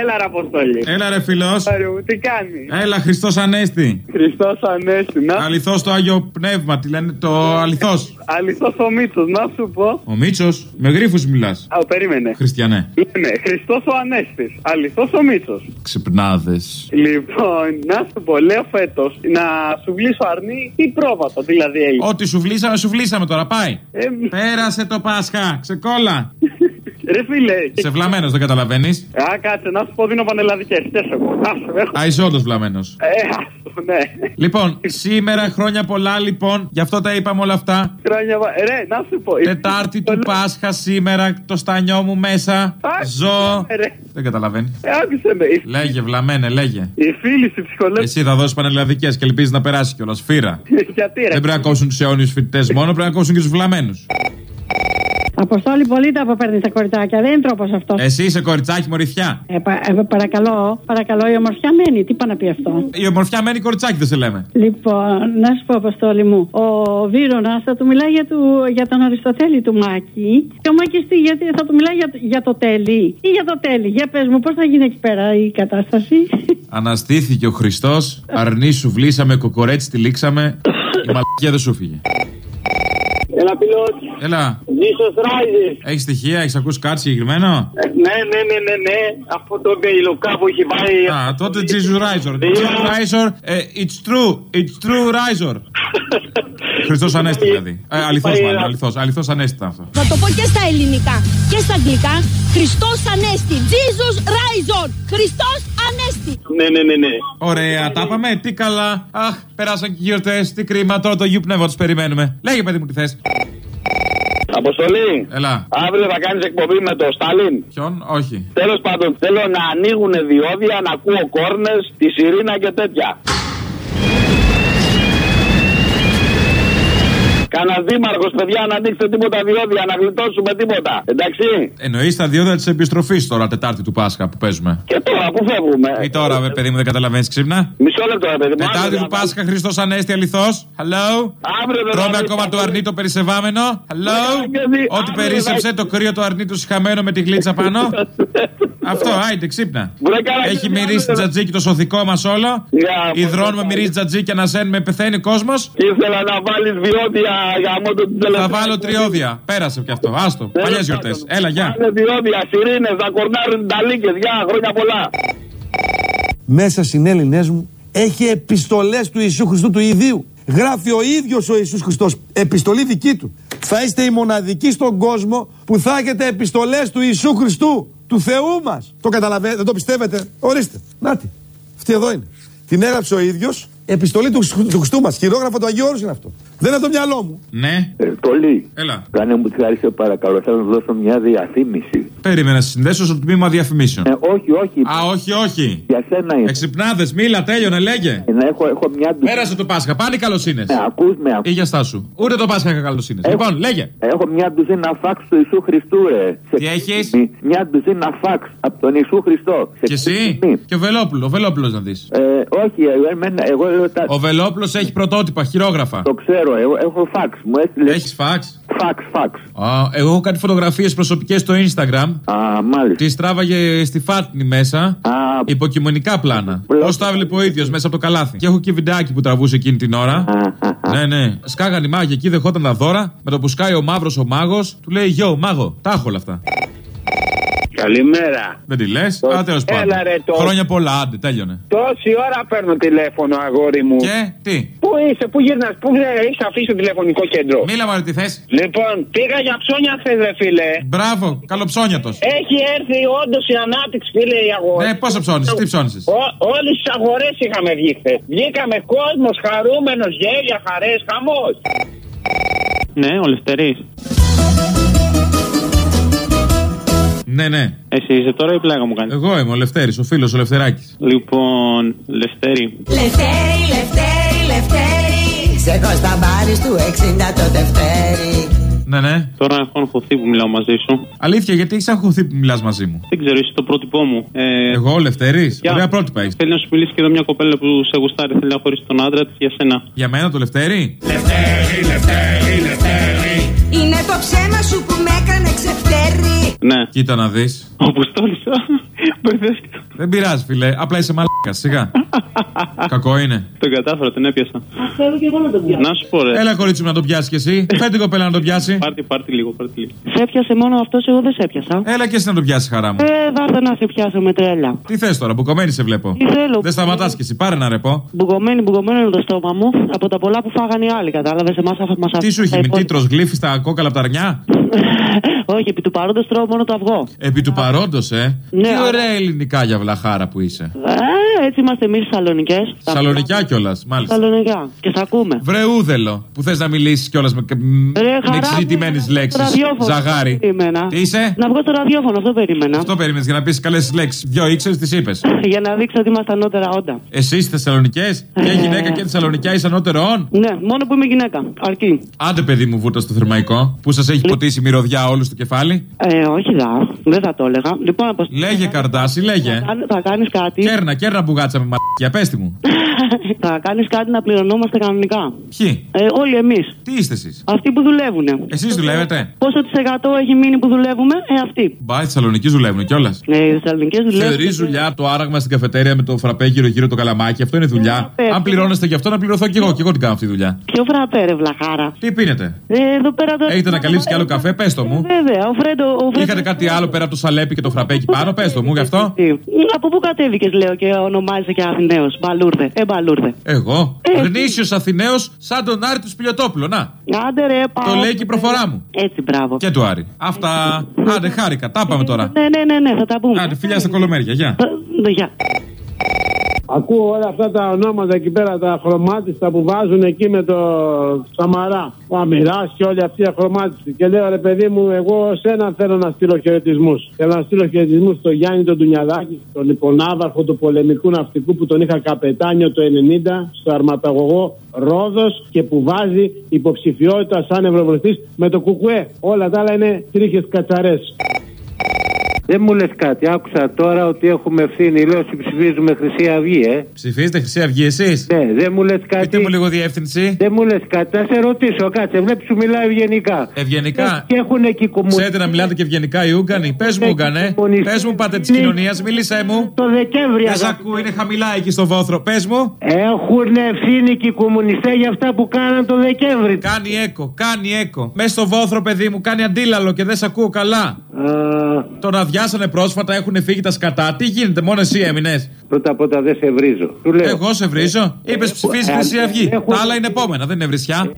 Έλα, ρε Αποστολή. Έλα ρε φιλός. Άρε μου, τι κάνεις; Έλα Χριστός Ανέστη. Χριστός Ανέστη. Να Αληθώς το Άγιο Πνεύμα, τι λένε, το αληθώς. Αληθό ο Μίτσος, να σου πω. Ο Μίτσος, με γρίφους μιλάς. Α, περίμενε. Χριστιανέ. Λένε Χριστός ο Ανέστης. Αληθό ο Μίτσος. Ξυπνάδες. Λοιπόν, να σου πω, λέω φέτος να σου βλύσω αρνί ή πρόβατο, δηλαδή έγινε. Ό,τι σου βλύσαμε, σου βλύσαμε τώρα, πάει. Ε, Πέρασε το Πάσχα, ξεκόλα. ρε φίλε. Σε βλαμμένος, δεν καταλαβαίνεις; Α, κάτσε, να σου πω δίνω πανελλαδικές. Και εγώ. Άσε, έχω. Α, είσαι όντως βλαμμένος. Ε, άστο, ναι. Λοιπόν, σήμερα χρόνια πολλά λοιπόν, γι' αυτό τα είπαμε όλα αυτά. Χρόνια. βα- Ρε, να σου πω. Τετάρτη του Πάσχα σήμερα, το στανιό μου μέσα. Α, Ζω. Ρε, Δεν καταλαβαίνεις. ε, άκουσε με. Οι- Λέγε, βλαμένε, λέγε. Οι φίλοι σου ψυχολόγοι. Εσύ θα δώσεις πανελλαδικές και ελπίζεις να περάσει κιόλας. Φύρα. Γιατί ρε; Δεν πρέπει να κόψουν τους αιώνιους φοιτητές μόνο, πρέπει να κόψουν και τους βλαμένου. Αποστόλη, πολύ τα αποπέρνει τα κοριτσάκια. Δεν είναι τρόπος αυτός. Εσύ είσαι κοριτσάκι μοριθιά. Ε, πα- ε, παρακαλώ, παρακαλώ, η ομορφιά μένει. Τι πάει να πει αυτό; Η ομορφιά μένει κοριτσάκι, δεν σε λέμε. Λοιπόν, να σου πω, Αποστόλη μου, ο Βίρονα θα του μιλάει για, του, για τον Αριστοτέλη του Μάκη. Και ο Μάκης τι, γιατί θα του μιλάει για, για το τέλει. Ή για το τέλει. Για πες μου, πώς θα γίνει εκεί πέρα η κατάσταση; Αναστήθηκε ο Χριστός, αρνή σου βλύσαμε, κοκορέτσι τη λήξαμε. Η μαλακία δεν σου φύγε. Ένα πιλότ. Έλα, Jesus rises. έχεις στοιχεία, έχεις ακούσει κάτι συγκεκριμένο; Ε, Ναι, ναι, ναι, ναι, ναι. Αυτό το Μπεϊλοκά που έχει πάει. Α, τότε Jesus Riser. Jesus Riser, ε, it's true, it's true Riser. Χριστός Ανέστη δηλαδή. Ε, αληθώς μάλλον, αληθώς, αληθώς Ανέστη ήταν αυτό. Θα το πω και στα ελληνικά και στα αγγλικά. Χριστός Ανέστη. Jesus Rise on. Χριστός Ανέστη. Ναι, ναι, ναι, ναι. Ωραία, τα είπαμε, τι καλά. Αχ, περάσαν και οι γιορτές, τι κρίμα, τώρα το Αγίου Πνεύμα τους περιμένουμε. Λέγε παιδί μου τι θες. Αποστολή. Έλα. Αύριο θα κάνεις εκπομπή με το Στάλιν. Ποιον, όχι. Τέλος πάντων, θέλω να ανοίγουν διόδια, να ακούω κόρνες, τη σιρήνα και τέτοια. Κάνα δήμαρχος, παιδιά, να ανοίξετε τίποτα διόδια, να γλιτώσουμε τίποτα. Εντάξει. Εννοείς τα διόδια της επιστροφής τώρα, Τετάρτη του Πάσχα που παίζουμε; Και τώρα που φεύγουμε; Ή τώρα, ρε παιδί μου, δεν καταλαβαίνεις ξύπνα; Μισό λεπτό, ρε παιδί μου. Τετάρτη Αύριο του θα- Πάσχα, Χριστός Ανέστη, αληθώς. Hello; Αύριο δεν Τρώμε θα- ακόμα το αρνί το περισεβάμενο. Hello; και δει- Ό,τι αύριο περίσσεψε θα- το κρύο το αρνί του συχαμένο με τη γλίτσα πάνω. Αυτό, άιντε, ξύπνα. Βρε, καλά, Έχει και μυρίσει αύριο- τζατζίκι το σωθικό μας όλο. Για, Υδρώνουμε, πώς θα μυρίζει τζατζίκι, ανασένουμε, πεθαίνει ο κόσμος. Ήθελα να βάλεις διόδια για μόνο την Θα τελευταία. βάλω τριώδια. Πέρασε κι αυτό. Άστο. Τέλος Παλιές πάντων. γιορτές. Έλα, γεια. Πάνε διόδια, σιρήνες, να κορνάρουν τα λύκες. Γεια, χρόνια πολλά. μέσα συνέλληνές μου έχει επιστολές του Ιησού Χριστού του Ιδίου. Γράφει ο ίδιος ο Ιησούς Χριστός, επιστολή δική του. Θα είστε οι μοναδικοί στον κόσμο που θα έχετε επιστολές του Ιησού Χριστού, του Θεού μας. Το καταλαβαίνετε, δεν το πιστεύετε; Ορίστε, νάτι, αυτή εδώ είναι. Την έγραψε ο ίδιος, επιστολή του, Χριστού- του Χριστού μας. Χειρόγραφο του Αγίου Όρους είναι αυτό. Δεν είναι το μυαλό μου. Ναι, Ε, Τολί, έλα. κάνε μου τη χάρη σε παρακαλώ, θέλω να σου δώσω μια διαφήμιση. Περίμενα να συνδέσω στο τμήμα διαφημίσεων. Ε, όχι, όχι, Α, όχι, όχι. για σένα είναι. Εξυπνάδες, μίλα, τέλειωνε, λέγε. Ε, να έχω, έχω μια ντου... Πέρασε το Πάσχα, πάλι καλοσύνε. Ε, ακούς με, ακούς. Ή για στάσου. Ούτε το Πάσχα είχα καλοσύνε. Έχω- Λοιπόν, λέγε. Έχω μια ντουζίνα φάξ του Ιησού Χριστού, ρε. Σε Τι έχεις; μη- Μια ντουζίνα φάξ από τον Ιησού Χριστό. Σε Και εσύ; μη. Και ο Βελόπουλο, ο Βελόπουλος να δεις. Ε, όχι, εγώ, εμένα, εγώ λέω τα... Ο Βελόπουλος έχει πρωτότυπα, χειρόγραφα. Το ξέρω, εγώ έχω φάξ. Μου έστειλες Έχεις φαξ. φάξ, φάξ. Α, εγώ έχω κάτι φωτογραφίες προσωπικές στο Instagram. Α, μάλιστα. Τις τράβαγε στη Φάτνη μέσα. Α, Υποκειμονικά πλάνα. Μπλοκ. Πώς τα έβλεπε ο ίδιος μέσα από το καλάθι. Και έχω και βιντεάκι που τραβούσε εκείνη την ώρα. α, α, α. Ναι, ναι. Σκάγαν οι μάγοι εκεί, δεχόταν τα δώρα. Με το που σκάει ο μαύρος ο μάγος, του λέει Γιο, μάγο, τα έχω όλα αυτά. Καλημέρα. Δεν τη λες; Α, τέλος πάντων. Έλα, ρε, το- Χρόνια πολλά, άντε, τέλειωνε. Τόση ώρα παίρνω τηλέφωνο, αγόρι μου. Και τι; Πού είσαι, πού γυρνάς, πού έχει αφήσει το τηλεφωνικό κέντρο. Μίλα μου, τι θες. Λοιπόν, πήγα για ψώνια χθες, ρε φίλε. Μπράβο, καλοψώνιατος. Έχει έρθει όντως η ανάπτυξη, φίλε, η αγορά. Ναι, πόσο ψώνεις, τι ψώνει. Όλες τις αγορές είχαμε βγει χθες. Βγήκαμε κόσμος χαρούμενος, γέλια, χαρές, χαμός. Ναι, ο Λευτερής. Ναι, ναι. Εσύ είσαι τώρα ή πλάγα μου κάνεις; Εγώ είμαι ο Λευτέρης, ο φίλος ο Λευτεράκης. Λοιπόν, Λευτέρη. Λευτέρη, Λευτέρη, Λευτέρη. Σε έχω στα μπάρι του 60 το Δευτέρι. Ναι, ναι. Τώρα έχω αγχωθεί που μιλάω μαζί σου. Αλήθεια, γιατί έχεις αγχωθεί που μιλάς μαζί μου; Δεν ξέρω, είσαι το πρότυπό μου. Ε, Εγώ, ο Λευτέρης; Γεια. Ωραία πρότυπα έχει. Θέλει να σου μιλήσει και εδώ μια κοπέλα που σε γουστάρει. Θέλει να χωρίσει τον άντρα της για σένα. Για μένα το Λευτέρη; Είναι το ψέμα σου που με έκανε ξεφτέρι. Ναι. Κοίτα να δεις. Ο Αποστόλης. Μπερδεύτηκα. Δεν πειράζει, φιλέ. Απλά είσαι μαλάκα. Σιγά. Κακό είναι. Τον κατάφερα, τον έπιασα. Θέλω και εγώ να το πιάσω. Να σου πω, ρε. Έλα, κορίτσι μου, να το πιάσεις κι εσύ. Φέρε την κοπέλα να το πιάσει. Πάρτι, πάρτι λίγο, πάρτι λίγο. Σε έπιασε μόνο αυτός, εγώ δεν σε έπιασα. Έλα και εσύ να το πιάσεις, χαρά μου. Ε, βάρτε να σε πιάσω με τρέλα. Τι θες τώρα, μπουκωμένη σε βλέπω. Τι θέλω. Δεν σταματάς κι εσύ, πάρε ένα ρεπό. Μπουγωμένη, μπουγωμένο είναι το στόμα μου από τα πολλά που φάγανε οι άλλοι. Κατάλαβες, εμάς μας Τι σου έχει, με τίτρος γλύφει στα κόκαλα πταρνιά. Όχι, επί του παρόντος τρώω μόνο το αυγό. Επί του παρόντος, ε. Ναι, Τι αλλά- ωραία ελληνικά για βλαχάρα που είσαι. Ε, έτσι είμαστε εμείς Θεσσαλονικέ. Σαλονικιά κιόλας, μάλιστα. Θεσσαλονικά. Και σ' ακούμε. Βρε ούδελο, που θες να μιλήσεις κιόλας με, Ρε, με χαρά εξειδικημένε μου, λέξεις. στο ραδιόφωνο, Ζαγάρι. αυτό περίμενα. Τι είσαι; Να βγω στο ραδιόφωνο, αυτό περίμενα. Αυτό περίμενες για να πεις καλές λέξεις. Δυο ήξερες, τις είπες. Για να δείξω ότι είμαστε ανώτερα όντα. Εσύ στι Θεσσαλονικές; Και Ε. γυναίκα και Θεσσαλονικιά είσαι ανώτερο Ναι, μόνο που είμαι γυναίκα. Αρκεί. Άντε, παιδί μου, βούτα στο θερμαϊκό που σας έχει ποτίσει μυρωδιά όλου στο κεφάλι. Ε, όχι δα. Δεν θα το έλεγα. Λοιπόν, από Λέγε καρτάση, λέγε. Θα κάνει κάτι. Κέρνα, κέρνα μπουγάτσα με μαλακία, πέστη μου. θα κάνεις κάτι να πληρωνόμαστε κανονικά. Ποιοι, Ε, όλοι εμείς. τι είστε εσείς; Αυτοί που δουλεύουν. Εσείς δουλεύετε; Πόσο της εκατό έχει μείνει που δουλεύουμε, ε, αυτοί. Μπα, οι Θεσσαλονικοί δουλεύουν κιόλας. Ε, οι Θεσσαλονικέ δουλεύουν. Θεωρείς δουλειά το άραγμα στην καφετέρια με το φραπέ γύρω-γύρω το καλαμάκι; Αυτό είναι δουλειά. φραπέ. Αν πληρώνεστε γι' αυτό, να πληρωθώ κι εγώ. Κι εγώ την κάνω αυτή τη δουλειά. Ποιο φραπέ, ρε βλαχάρα. Τι πίνετε; Ε, εδώ πέρα τώρα. Έχετε να καλύψει κι άλλο καφέ, πες το μου. Βέβαια, ο Φρέντο. Ο Φρέντο... Είχατε κάτι άλλο πέρα από το σαλέπι και το φραπέ εκεί πάνω, πες το μου γι' αυτό. Τι. Από πού κατέβηκες, λέω, και ονομάζεσαι και Αθηναίος. Μπαλούρδε. Ε, μπαλούρδε. Εγώ, Ε. γνήσιος Αθηναίος σαν τον Άρη του Σπιλιοτόπουλο. Να, Άντε ρε, πάω. το λέει και η προφορά μου. Έτσι, μπράβο. Και του Άρη. Αυτά. Άντε, χάρηκα. Τα πάμε τώρα. Ναι, ναι, ναι, ναι, θα τα πούμε. Άντε, φιλιά στα κολομέρια. Γεια. Ε, Γεια. Ακούω όλα αυτά τα ονόματα εκεί πέρα, τα χρωμάτιστα που βάζουν εκεί με το Σαμαρά. Ο Αμυράς και όλοι αυτοί οι αχρωμάτιστοι. Και λέω ρε παιδί μου, εγώ σε έναν θέλω να στείλω χαιρετισμούς. Θέλω να στείλω χαιρετισμούς στον Γιάννη τον Τουνιαδάκη, τον υπονάβαρχο του πολεμικού ναυτικού που τον είχα καπετάνιο το 90 στο αρματαγωγό Ρόδος και που βάζει υποψηφιότητα σαν ευρωβουλευτής με το Κουκουέ. Όλα τα άλλα είναι τρίχες κατσαρές. Δεν μου λες κάτι. Άκουσα τώρα ότι έχουμε ευθύνη. Λέω ότι ψηφίζουμε Χρυσή Αυγή, ε. Ψηφίζετε Χρυσή Αυγή εσείς; Ναι, δεν μου λες κάτι. Πείτε μου λίγο διεύθυνση. Δεν μου λες κάτι. Θα σε ρωτήσω, κάτσε. Βλέπεις σου μιλάει ευγενικά. Ευγενικά. Και έχουν εκεί κομμουνιστές. Ξέρετε να μιλάτε και ευγενικά οι Ούγγανοι. Πες μου, Ούγγανε. Πες μου, πάτε της κοινωνίας, μίλησέ μου. Το Δεκέμβρη. Δεν σ' ακούω, είναι χαμηλά εκεί στο βόθρο. Πες μου. Έχουν ευθύνη και οι κομμουνιστές για αυτά που κάναν το Δεκέμβρη. Κάνει έκο, κάνει έκο. Μέσα στο βόθρο, παιδί μου, κάνει αντίλαλο και δεν σ' ακούω καλά. Τον αδειάσανε πρόσφατα, έχουν φύγει τα σκατά. Τι γίνεται, μόνο εσύ έμεινες; Πρώτα απ' όλα δεν σε βρίζω. Του λέω. Εγώ σε βρίζω. Είπες ψηφίζει Ε, Χρυσή Αυγή. έχουν- Τα άλλα είναι επόμενα, δεν είναι βρισιά.